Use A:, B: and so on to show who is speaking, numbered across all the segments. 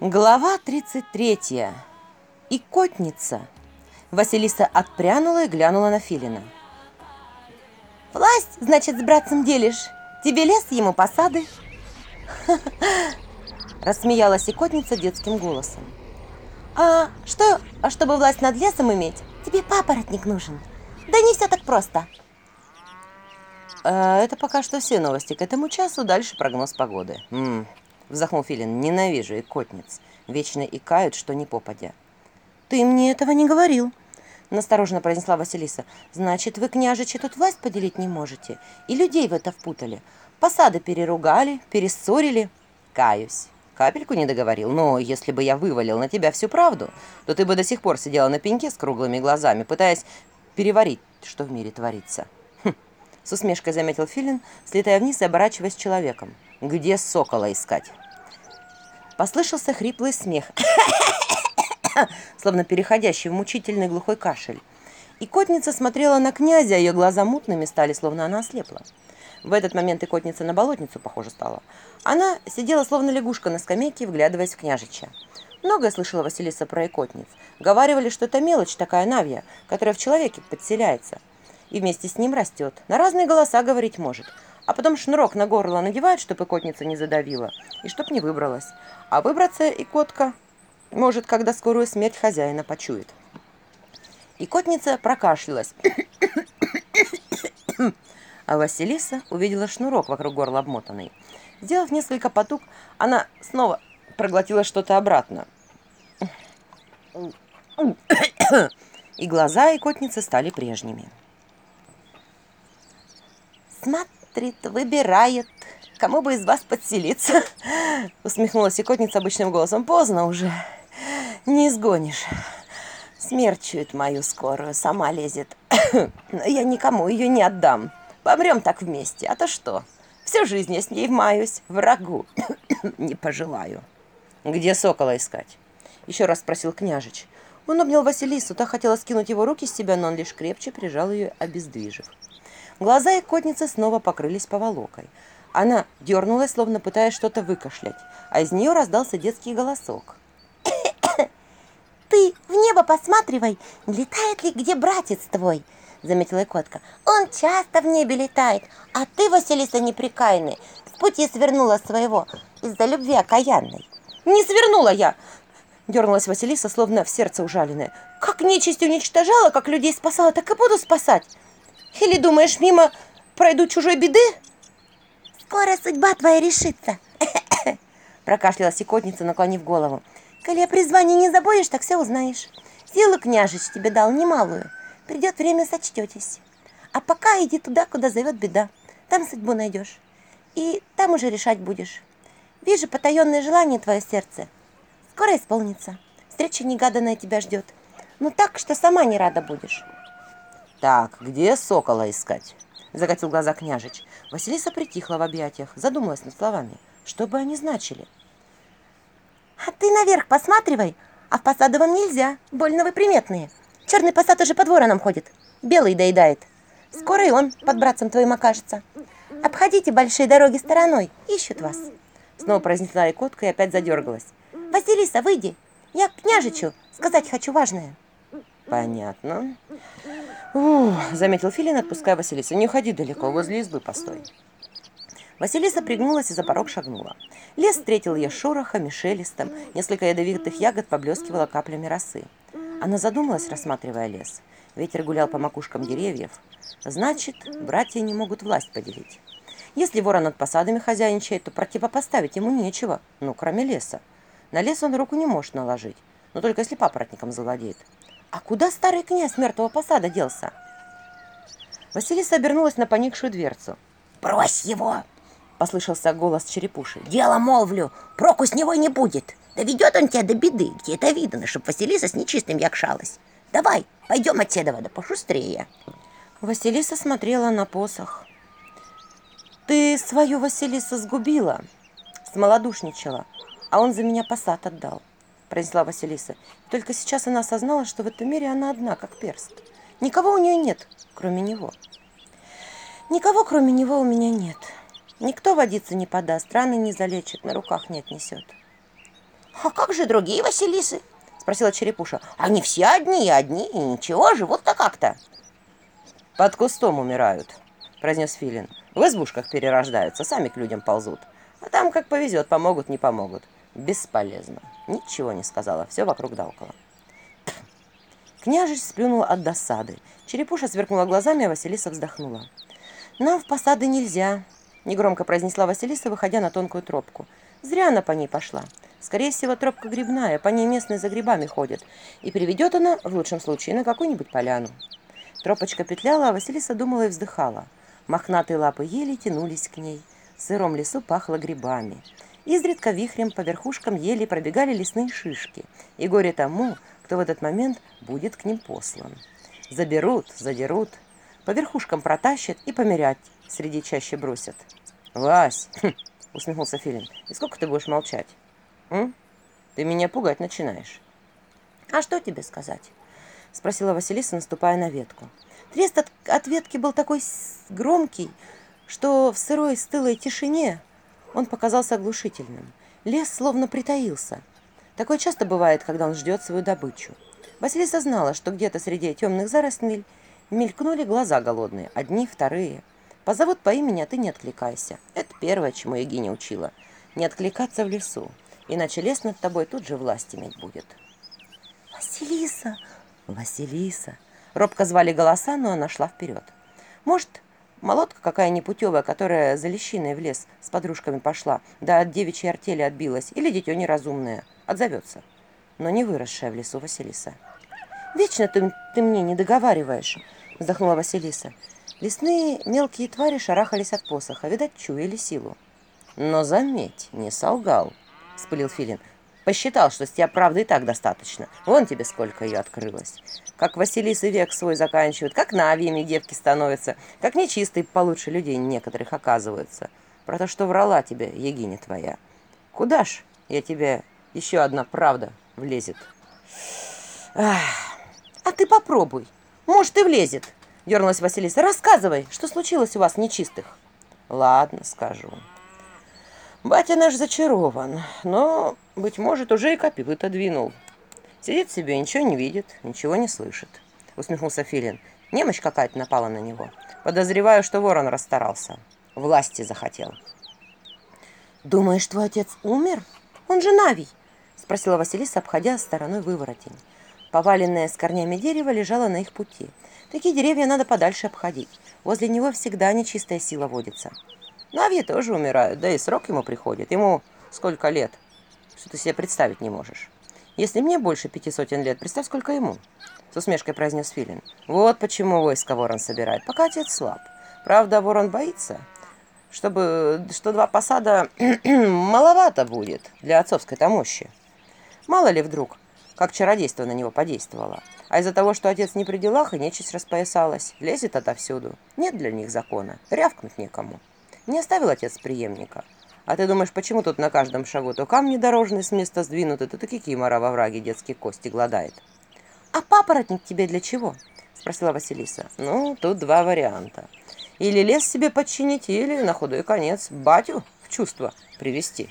A: Глава 33. И котница. Василиса отпрянула и глянула на Филина.
B: «Власть, значит, с братцем делишь? Тебе лес, ему посады?»
A: Рассмеялась и котница детским голосом.
B: «А что, а чтобы власть над лесом иметь, тебе папоротник нужен. Да не все так просто!»
A: а, Это пока что все новости к этому часу, дальше прогноз погоды. М -м. вздохнул Филин. Ненавижу икотниц. Вечно икают, что не попадя.
B: Ты мне этого не говорил.
A: Настороженно произнесла Василиса. «Значит, вы, княжичи, тут власть поделить не можете? И людей в это впутали? Посады переругали, перессорили?» «Каюсь. Капельку не договорил. Но если бы я вывалил на тебя всю правду, то ты бы до сих пор сидела на пеньке с круглыми глазами, пытаясь переварить, что в мире где сокола искать. Послышался хриплый смех, словно переходящий в мучительный глухой кашель. И котница смотрела на князя, а ее глаза мутными стали, словно она ослепла. В этот момент и котница на болотницу, похоже, стала. Она сидела, словно лягушка на скамейке, вглядываясь в княжича. Многое слышала Василиса про икотниц. Говаривали, что это мелочь такая навья, которая в человеке подселяется. И вместе с ним растет. На разные голоса говорить может – а потом шнурок на горло надевает, чтобы котница не задавила, и чтоб не выбралась. А выбраться и котка может, когда скорую смерть хозяина почует. И котница прокашлялась. А Василиса увидела шнурок вокруг горла обмотанный. Сделав несколько потуг, она снова проглотила что-то обратно. И глаза и котницы стали прежними.
B: смотрит, выбирает, кому бы из вас подселиться. Усмехнулась икотница обычным голосом. Поздно уже. Не изгонишь. Смерть чует мою скорую, сама лезет. Но я никому ее не отдам. Помрем так вместе, а то что? Всю жизнь я с ней маюсь, врагу не пожелаю.
A: Где сокола искать? Еще раз спросил княжич. Он обнял Василису, та хотела скинуть его руки с себя, но он лишь крепче прижал ее, обездвижив. Глаза и котницы снова покрылись поволокой. Она дернулась, словно пытаясь что-то выкашлять, а из нее раздался детский голосок.
B: Ты в небо посматривай, летает ли где братец твой, заметила котка. Он
A: Или думаешь, мимо пройду чужой беды?
B: Скоро судьба твоя решится.
A: Прокашляла секотница, наклонив голову.
B: Коли о призвании не забудешь, так все узнаешь. Силы княжич тебе дал немалую. Придет время, сочтетесь. А пока иди туда, куда зовет беда. Там судьбу найдешь. И там уже решать будешь. Вижу потаенное желание твое сердце. Скоро исполнится. Встреча негаданная тебя ждет. Но ну так, что сама не рада будешь.
A: Так, где сокола искать? Закатил глаза княжич. Василиса притихла в объятиях, задумалась над словами. Что бы они значили?
B: А ты наверх посматривай, а в посаду вам нельзя, больно вы приметные. Черный посад уже под вороном ходит, белый доедает. Скоро и он под братцем твоим окажется. Обходите большие дороги стороной, ищут вас.
A: Снова произнесла Якутка и опять задергалась.
B: «Василиса, выйди! Я к княжичу сказать хочу важное!»
A: Понятно. Ух, заметил Филин, отпуская Василиса. Не уходи далеко, возле избы постой. Василиса пригнулась и за порог шагнула. Лес встретил ее шорохом и шелестом. Несколько ядовитых ягод поблескивало каплями росы. Она задумалась, рассматривая лес. Ветер гулял по макушкам деревьев. Значит, братья не могут власть поделить. Если ворон над посадами хозяйничает, то противопоставить ему нечего, ну, кроме леса. На лес он руку не может наложить, но только если папоротником завладеет. А куда старый князь мертвого посада делся? Василиса обернулась на поникшую дверцу.
B: «Брось его!»
A: послышался голос черепуши.
B: «Дело молвлю, проку с него не будет. Доведет он тебя до беды, где это видно, чтоб Василиса с нечистым якшалась. Давай, пойдем от седова, да пошустрее».
A: Василиса смотрела произнесла Василиса. Только сейчас она осознала, что в этом мире она одна, как перст. Никого у нее нет, кроме него. Никого, кроме него, у меня нет. Никто водиться не подаст, раны не залечит, на руках не отнесет.
B: «А как же другие Василисы?» – спросила Черепуша. «Они все одни и одни, и ничего, живут-то как-то».
A: «Под кустом умирают», – произнес Филин. «В избушках перерождаются, сами к людям ползут. А там как повезет, помогут, не помогут. Бесполезно. Ничего не сказала, все вокруг да около. Княжич сплюнула от досады. Черепуша сверкнула глазами, а Василиса вздохнула. «Нам в посады нельзя», – негромко произнесла Василиса, выходя на тонкую тропку. «Зря она по ней пошла. Скорее всего, тропка грибная, по ней местные за грибами ходят. И приведет она, в лучшем случае, на какую-нибудь поляну». Тропочка петляла, а Василиса думала и вздыхала. Мохнатые лапы еле тянулись к ней. В сыром лесу пахло грибами изредка вихрем по верхушкам ели пробегали лесные шишки, и горе тому, кто в этот момент будет к ним послан. Заберут, задерут, по верхушкам протащат и померять среди чаще бросят. «Вась!» — хм, усмехнулся Филин. «И сколько ты будешь молчать? М? Ты меня пугать начинаешь».
B: «А что тебе сказать?» — спросила Василиса, наступая на ветку. Трест от, ветки был такой громкий, что в сырой стылой тишине он показался оглушительным. Лес словно притаился. Такое часто бывает, когда он ждет свою добычу. Василиса знала, что где-то среди темных зарослей мелькнули глаза голодные, одни, вторые. Позовут по имени, а ты не откликайся. Это первое, чему Егиня учила. Не откликаться в лесу, иначе лес над тобой тут же власть иметь будет. «Василиса! Василиса!» Робко звали голоса, но она шла вперед. Может, Молодка, какая непутевая, которая за лещиной в лес с подружками пошла, да от девичьей артели отбилась, или дитё неразумное, отзовется. Но не выросшая в лесу Василиса. «Вечно ты, ты мне не договариваешь», — вздохнула Василиса. Лесные мелкие твари шарахались от посоха, видать, чуяли силу.
A: «Но заметь, не солгал», — спылил Филин посчитал, что с тебя правды и так достаточно. Вон тебе сколько ее открылось. Как Василиса век свой заканчивает, как на навиями девки становятся, как нечистые получше людей некоторых оказываются. Про то, что врала тебе Егиня твоя. Куда ж я тебе еще одна правда влезет?
B: Ах, а ты попробуй. Может, и влезет, дернулась Василиса. Рассказывай, что случилось у вас нечистых.
A: Ладно, скажу. Батя наш зачарован, но, быть может, уже и капив отодвинул. Сидит себе, ничего не видит, ничего не слышит. Усмехнулся Филин. Немощь какая-то напала на него. Подозреваю, что ворон расстарался. Власти захотел.
B: «Думаешь, твой отец умер? Он же Навий!» Спросила Василиса, обходя стороной выворотень. Поваленное с корнями дерево лежало на их пути. Такие деревья надо подальше обходить. Возле него всегда нечистая сила водится.
A: Навьи ну, тоже умирают, да и срок ему приходит. Ему сколько лет, что ты себе представить не можешь. Если мне больше пяти сотен лет, представь, сколько ему. С усмешкой произнес Филин. Вот почему войско ворон собирает, пока отец слаб. Правда, ворон боится, чтобы, что два посада маловато будет для отцовской тамощи. Мало ли вдруг, как чародейство на него подействовало. А из-за того, что отец не при делах, и нечисть распоясалась, лезет отовсюду. Нет для них закона, рявкнуть некому. Не оставил отец преемника. А ты думаешь, почему тут на каждом шагу то камни дорожные с места сдвинуты, то кикимора во враге детские кости гладает?
B: А папоротник тебе для чего? Спросила Василиса.
A: Ну, тут два варианта. Или лес себе подчинить, или на худой конец батю в чувство привести.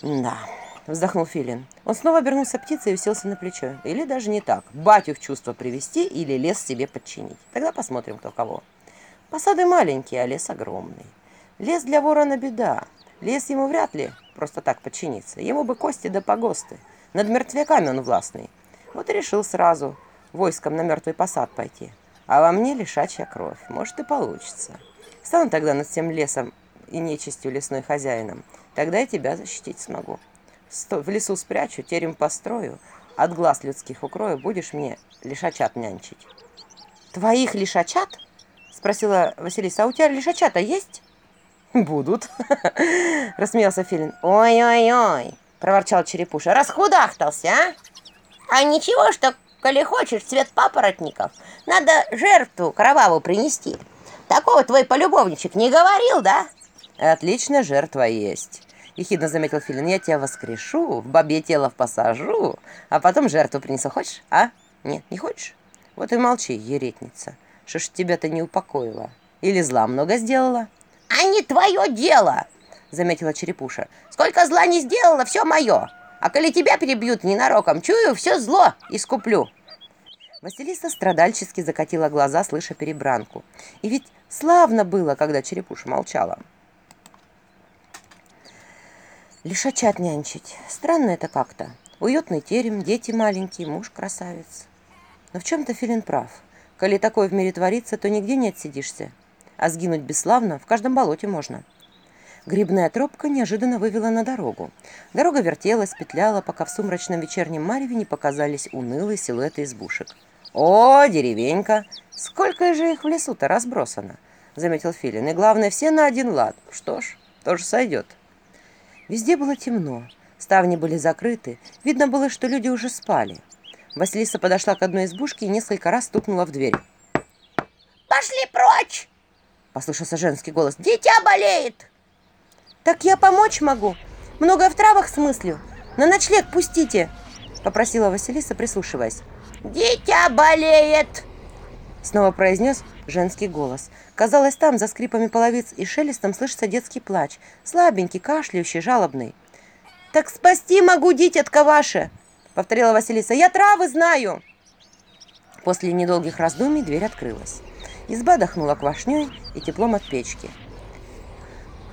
B: Да, вздохнул Филин. Он снова обернулся птицей и уселся на плечо. Или даже не так. Батю в чувство привести или лес себе подчинить. Тогда посмотрим, кто кого. Посады маленькие, а лес огромный. Лес для ворона беда. Лес ему вряд ли просто так подчинится. Ему бы кости да погосты. Над мертвяками он властный. Вот и решил сразу войском на мертвый посад пойти. А во мне лишачья кровь. Может и получится. Стану тогда над всем лесом и нечистью лесной хозяином. Тогда я тебя защитить смогу. Сто в лесу спрячу, терем построю. От глаз людских укрою будешь мне лишачат нянчить.
A: «Твоих лишачат?» – спросила Василиса. «А у тебя лишачата есть?»
B: «Будут», — рассмеялся Филин. «Ой-ой-ой!» — проворчал Черепуша. «Расхудахтался, а? А ничего, что, коли хочешь цвет папоротников, надо жертву кровавую принести. Такого твой полюбовничек не говорил, да?»
A: «Отлично, жертва есть», — ехидно заметил Филин. «Я тебя воскрешу, в бабе тело посажу, а потом жертву принесу. Хочешь, а? Нет, не хочешь? Вот и молчи, еретница. Что ж тебя-то не упокоила? Или зла много сделала?»
B: «А не твое дело!» — заметила Черепуша. «Сколько зла не сделала, все мое! А коли тебя перебьют ненароком, чую, все зло искуплю!»
A: Василиса страдальчески закатила глаза, слыша перебранку. И ведь славно было, когда Черепуша молчала. Лишачат нянчить. Странно это как-то. Уютный терем, дети маленькие, муж красавец. Но в чем-то Филин прав. Коли такое в мире творится, то нигде не отсидишься а сгинуть бесславно в каждом болоте можно. Грибная тропка неожиданно вывела на дорогу. Дорога вертелась, петляла, пока в сумрачном вечернем мареве не показались унылые силуэты избушек. «О, деревенька! Сколько же их в лесу-то разбросано!» — заметил Филин. «И главное, все на один лад. Что ж, тоже сойдет». Везде было темно, ставни были закрыты, видно было, что люди уже спали. Василиса подошла к одной избушке и несколько раз стукнула в дверь.
B: «Пошли прочь!» послышался женский голос. «Дитя болеет!»
A: «Так я помочь могу. Много в травах смыслю. На ночлег пустите!» Попросила Василиса, прислушиваясь.
B: «Дитя болеет!»
A: Снова произнес женский голос. Казалось, там за скрипами половиц и шелестом слышится детский плач. Слабенький, кашляющий, жалобный. «Так спасти могу, дитятка ваше!» Повторила Василиса. «Я травы знаю!» После недолгих раздумий дверь открылась. Изба дохнула квашней и теплом от печки.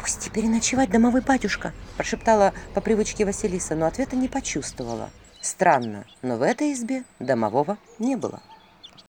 A: «Пусть теперь ночевать домовой батюшка!» – прошептала по привычке Василиса, но ответа не почувствовала. Странно, но в этой избе домового не было.